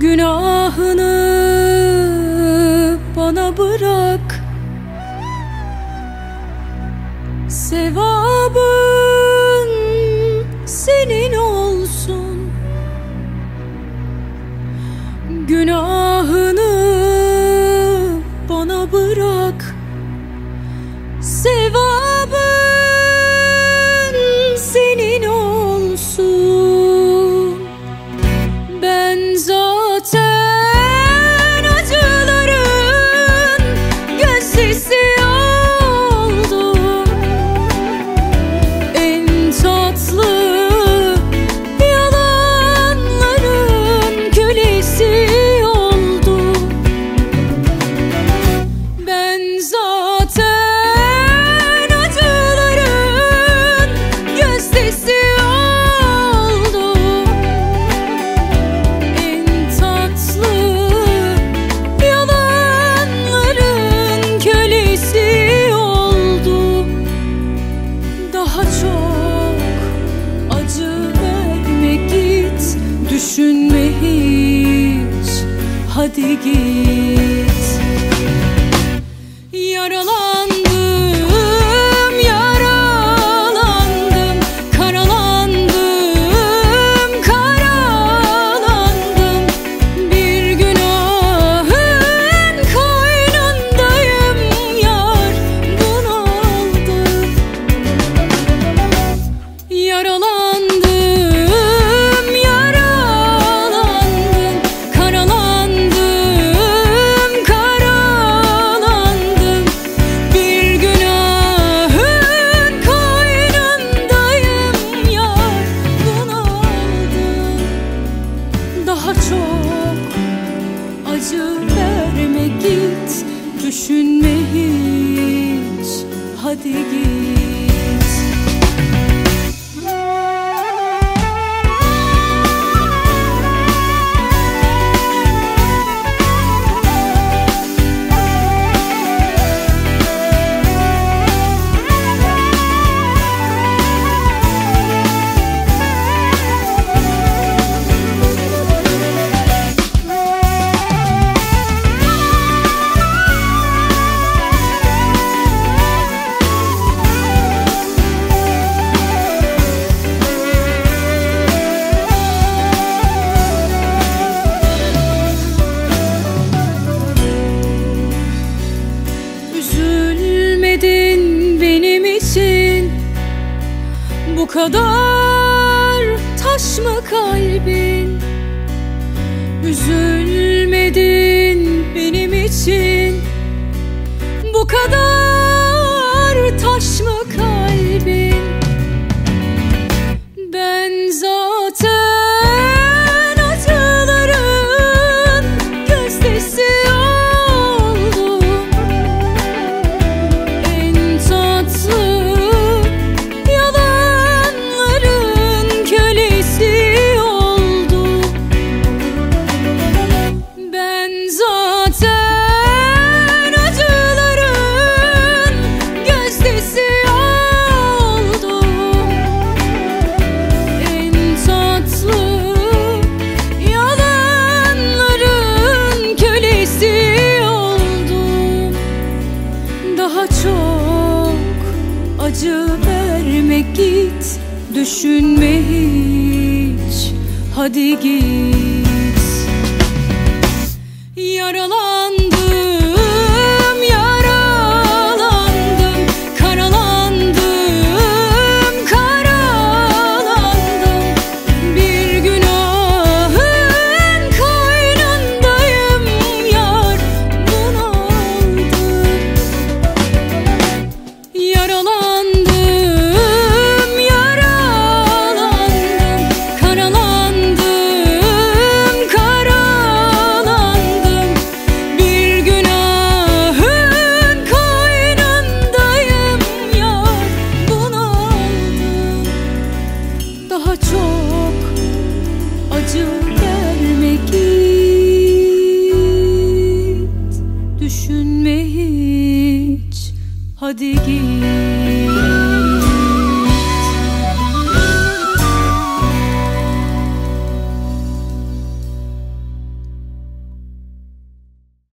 Günahını bana bırak. Sevabın senin olsun. Günahını bana bırak. hadi acı verme git Düşünme hiç. Hadi git. kadar taş mı kalbin? Üzülmedin benim için. Bu kadar düşünme hiç. Hadi git. Yaralar οδηγεί